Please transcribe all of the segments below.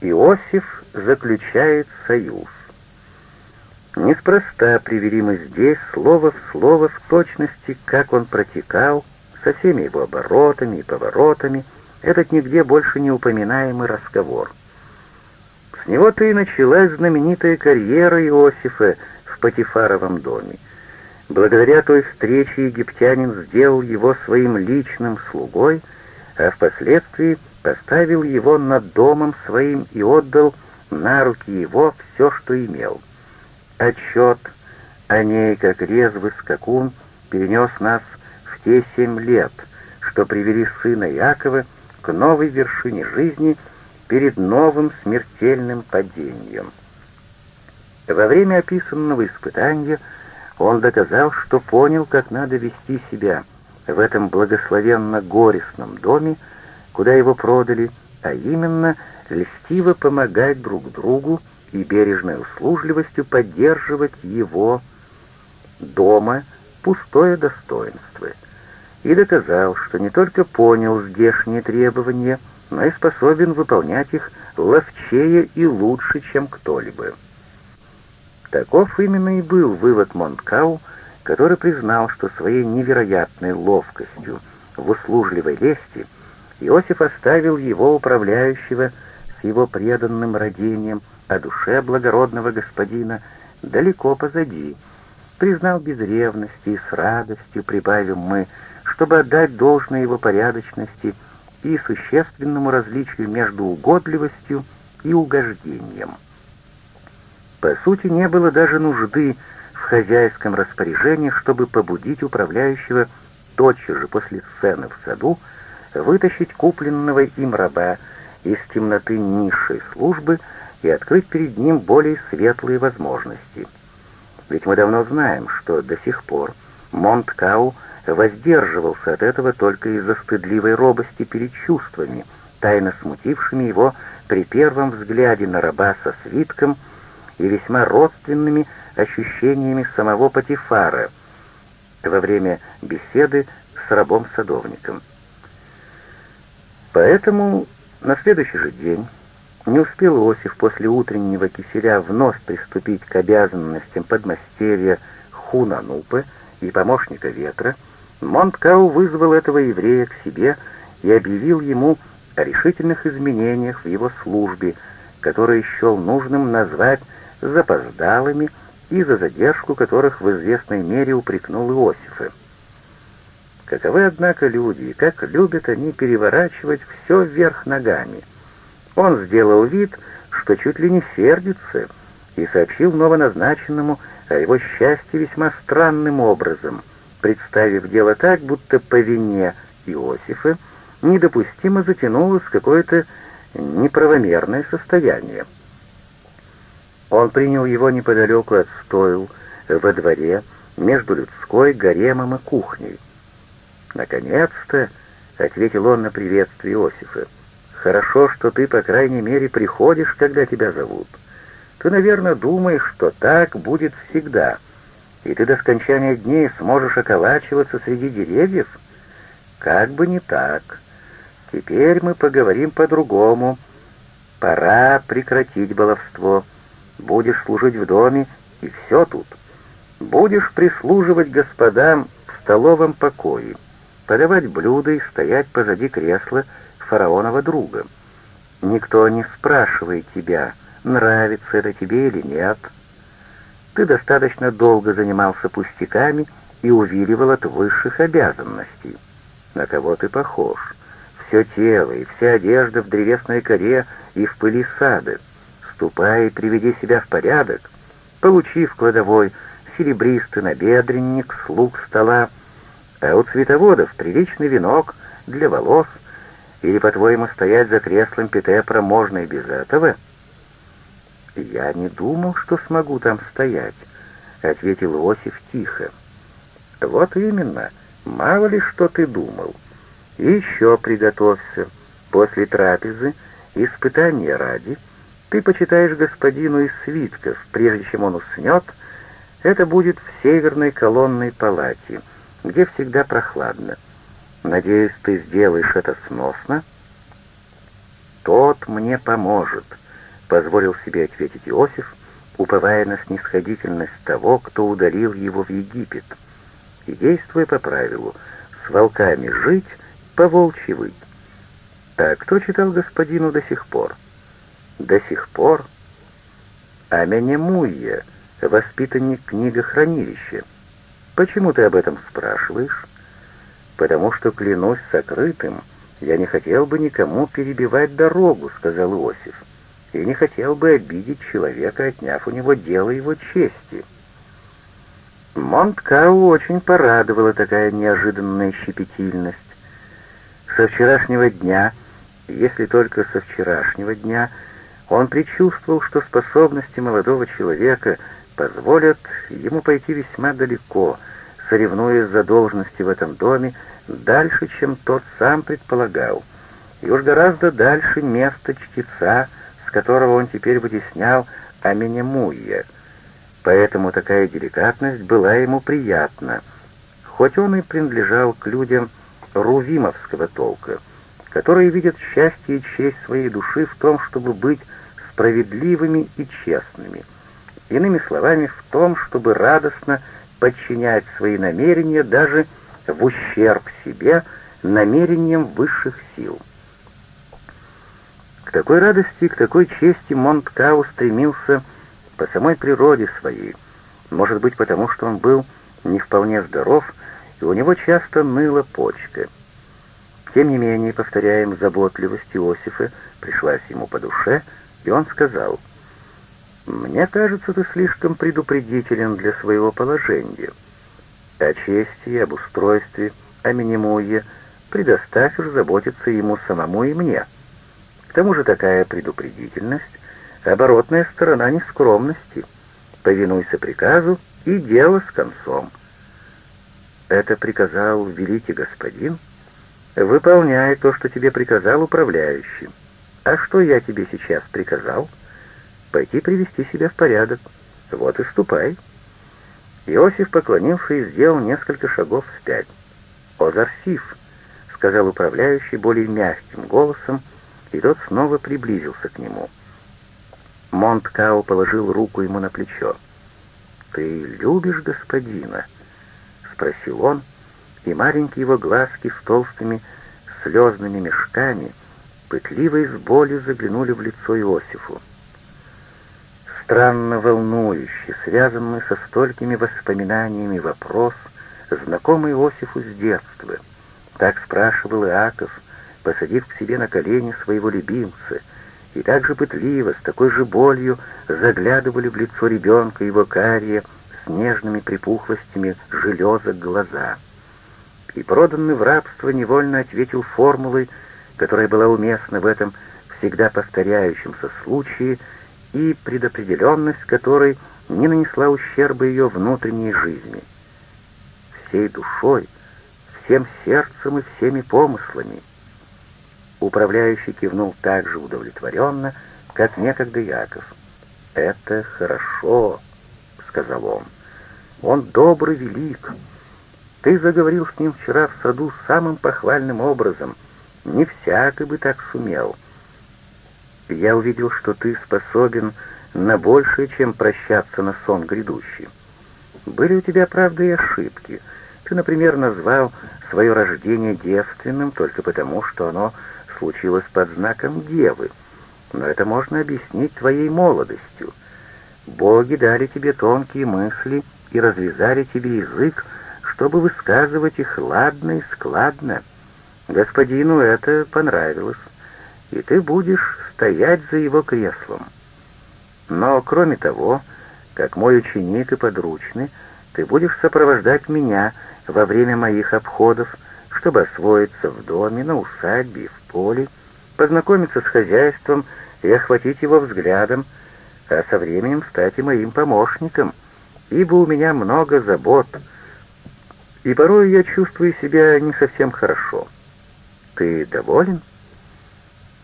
Иосиф заключает союз. Неспроста привели мы здесь слово в слово в точности, как он протекал, со всеми его оборотами и поворотами, этот нигде больше не упоминаемый разговор. С него-то и началась знаменитая карьера Иосифа в Патифаровом доме. Благодаря той встрече египтянин сделал его своим личным слугой, а впоследствии поставил его над домом своим и отдал на руки его все, что имел. Отчет о ней, как резвый скакун, перенес нас в те семь лет, что привели сына Якова к новой вершине жизни перед новым смертельным падением. Во время описанного испытания он доказал, что понял, как надо вести себя в этом благословенно-горестном доме, куда его продали, а именно льстиво помогать друг другу и бережной услужливостью поддерживать его дома пустое достоинство, и доказал, что не только понял здешние требования, но и способен выполнять их ловчее и лучше, чем кто-либо. Таков именно и был вывод Монткау, который признал, что своей невероятной ловкостью в услужливой лести Иосиф оставил его управляющего с его преданным родением о душе благородного господина далеко позади, признал без ревности и с радостью, прибавим мы, чтобы отдать должное его порядочности и существенному различию между угодливостью и угождением. По сути, не было даже нужды в хозяйском распоряжении, чтобы побудить управляющего тотчас же после сцены в саду вытащить купленного им раба из темноты низшей службы и открыть перед ним более светлые возможности. Ведь мы давно знаем, что до сих пор Монткау воздерживался от этого только из-за стыдливой робости перед чувствами, тайно смутившими его при первом взгляде на раба со свитком и весьма родственными ощущениями самого Патифара во время беседы с рабом-садовником. Поэтому на следующий же день не успел Иосиф после утреннего киселя вновь приступить к обязанностям подмастерья Хунанупы и помощника ветра, Монткау вызвал этого еврея к себе и объявил ему о решительных изменениях в его службе, которые счел нужным назвать запоздалыми и за задержку которых в известной мере упрекнул Иосифа. Каковы, однако, люди, и как любят они переворачивать все вверх ногами. Он сделал вид, что чуть ли не сердится, и сообщил новоназначенному о его счастье весьма странным образом, представив дело так, будто по вине Иосифа недопустимо затянулось какое-то неправомерное состояние. Он принял его неподалеку от стойл, во дворе, между людской, гаремом и кухней. «Наконец-то!» — ответил он на приветствие Иосифа. «Хорошо, что ты, по крайней мере, приходишь, когда тебя зовут. Ты, наверное, думаешь, что так будет всегда, и ты до скончания дней сможешь околачиваться среди деревьев? Как бы не так. Теперь мы поговорим по-другому. Пора прекратить баловство». Будешь служить в доме, и все тут. Будешь прислуживать господам в столовом покое, подавать блюда и стоять позади кресла фараонова друга. Никто не спрашивает тебя, нравится это тебе или нет. Ты достаточно долго занимался пустяками и увиливал от высших обязанностей. На кого ты похож? Все тело и вся одежда в древесной коре и в пыли сады. Ступай и приведи себя в порядок, получи в кладовой серебристый набедренник, слуг стола, а у цветоводов приличный венок для волос, или, по-твоему, стоять за креслом Петепра можно и без этого?» «Я не думал, что смогу там стоять», — ответил Иосиф тихо. «Вот именно, мало ли что ты думал. И еще приготовься. После трапезы, испытания ради, — ты почитаешь господину из свитков, прежде чем он уснет, это будет в северной колонной палате, где всегда прохладно. Надеюсь, ты сделаешь это сносно? Тот мне поможет, позволил себе ответить Иосиф, уповая на снисходительность того, кто удалил его в Египет, и действуя по правилу «с волками жить, по волчьи выть». А кто читал господину до сих пор? До сих пор? Аменемуя, воспитанник книгохранилища. Почему ты об этом спрашиваешь? Потому что, клянусь сокрытым, я не хотел бы никому перебивать дорогу, сказал Иосиф и не хотел бы обидеть человека, отняв у него дело его чести. Монткау очень порадовала такая неожиданная щепетильность. Со вчерашнего дня, если только со вчерашнего дня, он предчувствовал, что способности молодого человека позволят ему пойти весьма далеко, соревнуясь за должности в этом доме дальше, чем тот сам предполагал, и уж гораздо дальше места чтеца, с которого он теперь вытеснял Аменемуя. Поэтому такая деликатность была ему приятна, хоть он и принадлежал к людям рувимовского толка, которые видят счастье и честь своей души в том, чтобы быть справедливыми и честными. Иными словами, в том, чтобы радостно подчинять свои намерения даже в ущерб себе намерениям высших сил. К такой радости, к такой чести Монткау стремился по самой природе своей, может быть, потому что он был не вполне здоров, и у него часто ныла почка. Тем не менее, повторяем, заботливость Иосифа пришлась ему по душе, и он сказал, «Мне кажется, ты слишком предупредителен для своего положения. О чести об устройстве, о минимуе предоставь уж заботиться ему самому и мне». К тому же такая предупредительность — оборотная сторона нескромности. Повинуйся приказу, и дело с концом. Это приказал великий господин? Выполняй то, что тебе приказал управляющий. А что я тебе сейчас приказал? Пойти привести себя в порядок. Вот и ступай. Иосиф поклонился и сделал несколько шагов вспять. «Озарсив», — сказал управляющий более мягким голосом, — и тот снова приблизился к нему. Монткау положил руку ему на плечо. «Ты любишь господина?» — спросил он, и маленькие его глазки с толстыми слезными мешками пытливо и с болью заглянули в лицо Иосифу. Странно волнующий, связанный со столькими воспоминаниями вопрос, знакомый Иосифу с детства. Так спрашивал Иаков, посадив к себе на колени своего любимца, и так же пытливо, с такой же болью заглядывали в лицо ребенка его карие с нежными припухлостями железок глаза. И проданный в рабство невольно ответил формулой, которая была уместна в этом всегда повторяющемся случае, и предопределенность которой не нанесла ущерба ее внутренней жизни. Всей душой, всем сердцем и всеми помыслами — Управляющий кивнул так же удовлетворенно, как некогда Яков. «Это хорошо», — сказал он. «Он добрый, велик. Ты заговорил с ним вчера в саду самым похвальным образом. Не всякий бы так сумел. Я увидел, что ты способен на большее, чем прощаться на сон грядущий. Были у тебя, правда, и ошибки. Ты, например, назвал свое рождение девственным только потому, что оно случилось под знаком Девы, но это можно объяснить твоей молодостью. Боги дали тебе тонкие мысли и развязали тебе язык, чтобы высказывать их ладно и складно. Господину это понравилось, и ты будешь стоять за его креслом. Но, кроме того, как мой ученик и подручный, ты будешь сопровождать меня во время моих обходов, чтобы освоиться в доме, на усадьбе в поле, познакомиться с хозяйством и охватить его взглядом, а со временем стать и моим помощником, ибо у меня много забот, и порой я чувствую себя не совсем хорошо. Ты доволен?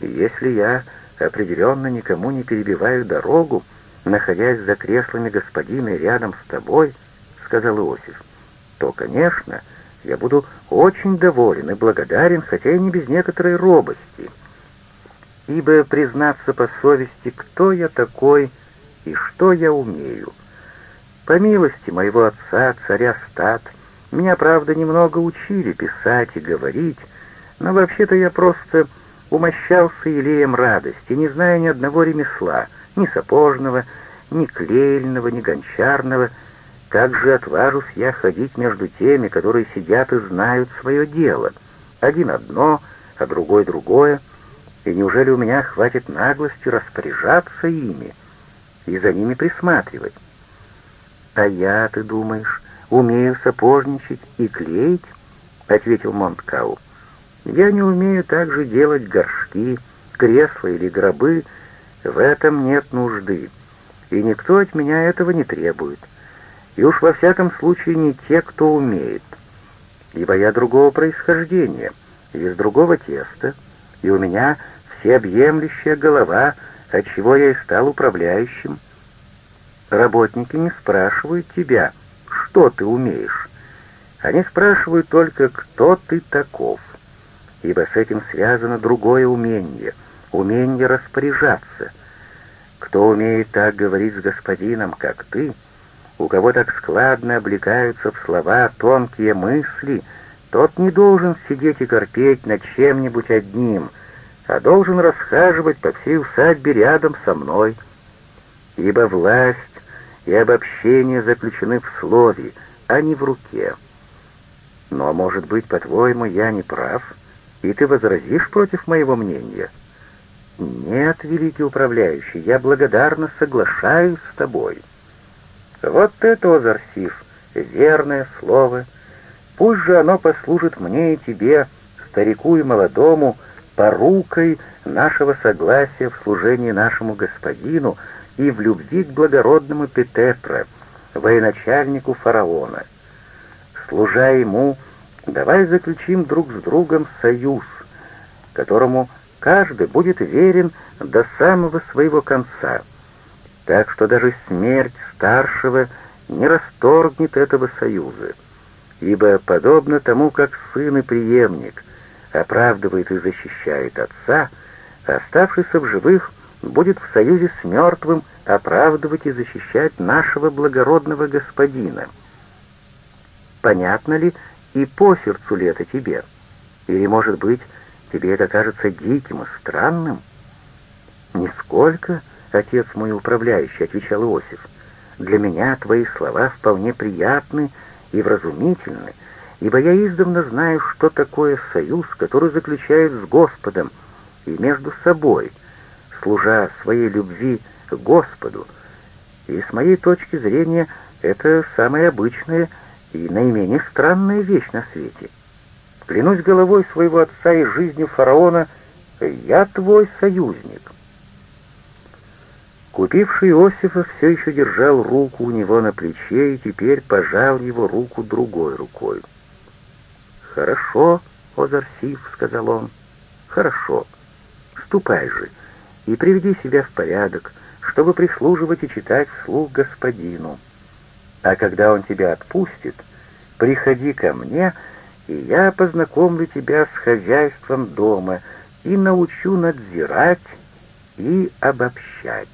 Если я определенно никому не перебиваю дорогу, находясь за креслами господина рядом с тобой, — сказал Иосиф, — то, конечно, — я буду очень доволен и благодарен, хотя и не без некоторой робости. ибо, признаться по совести, кто я такой и что я умею. По милости моего отца, царя Стат, меня, правда, немного учили писать и говорить, но вообще-то я просто умощался елеем радости, не зная ни одного ремесла, ни сапожного, ни клеильного, ни гончарного. Как же отважусь я ходить между теми, которые сидят и знают свое дело? Один одно, а другой другое. И неужели у меня хватит наглости распоряжаться ими и за ними присматривать? А я, ты думаешь, умею сапожничать и клеить? — ответил Монткау. «Я не умею также делать горшки, кресла или гробы, в этом нет нужды, и никто от меня этого не требует. И уж во всяком случае не те, кто умеет. Ибо я другого происхождения, из другого теста, и у меня всеобъемлющая голова, отчего я и стал управляющим. Работники не спрашивают тебя, что ты умеешь. Они спрашивают только, кто ты таков, ибо с этим связано другое умение — умение распоряжаться. Кто умеет так говорить с господином, как ты, у кого так складно облекаются в слова тонкие мысли, тот не должен сидеть и корпеть над чем-нибудь одним, а должен расхаживать по всей усадьбе рядом со мной. Ибо власть и обобщение заключены в слове, а не в руке. Но, может быть, по-твоему, я не прав, и ты возразишь против моего мнения?» «Нет, великий управляющий, я благодарно соглашаюсь с тобой». «Вот это, Озарсив, верное слово. Пусть же оно послужит мне и тебе, старику и молодому, порукой нашего согласия в служении нашему господину и в любви к благородному Петепра, военачальнику фараона. Служа ему, давай заключим друг с другом союз, которому каждый будет верен до самого своего конца, так что даже смерть старшего не расторгнет этого союза, ибо, подобно тому, как сын и преемник оправдывает и защищает отца, оставшийся в живых будет в союзе с мертвым оправдывать и защищать нашего благородного господина. Понятно ли и по сердцу ли это тебе? Или, может быть, Тебе это кажется диким и странным?» «Нисколько, отец мой управляющий», — отвечал Иосиф. «Для меня твои слова вполне приятны и вразумительны, ибо я издавна знаю, что такое союз, который заключают с Господом и между собой, служа своей любви Господу. И с моей точки зрения это самая обычная и наименее странная вещь на свете. Клянусь головой своего отца и жизнью фараона, я твой союзник. Купивший Иосифа все еще держал руку у него на плече и теперь пожал его руку другой рукой. «Хорошо, Озарсив», — сказал он, — «хорошо. Ступай же и приведи себя в порядок, чтобы прислуживать и читать вслух господину. А когда он тебя отпустит, приходи ко мне, — и я познакомлю тебя с хозяйством дома и научу надзирать и обобщать.